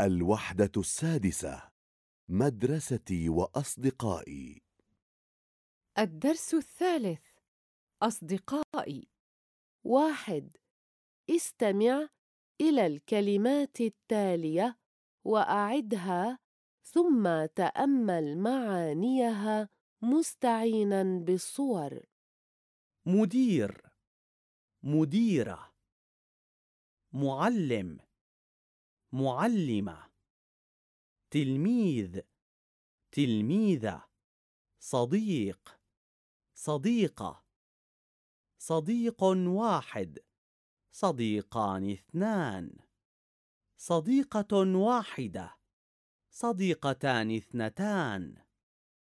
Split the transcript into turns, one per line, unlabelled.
الوحدة السادسة مدرستي وأصدقائي.
الدرس الثالث أصدقائي. واحد استمع إلى الكلمات التالية وأعدها ثم تأمل معانيها مستعيناً بالصور.
مدير مديرة. معلم. معلمة. تلميذ. تلميذة. صديق. صديقة. صديق واحد. صديقان اثنان. صديقة واحدة. صديقتان اثنتان.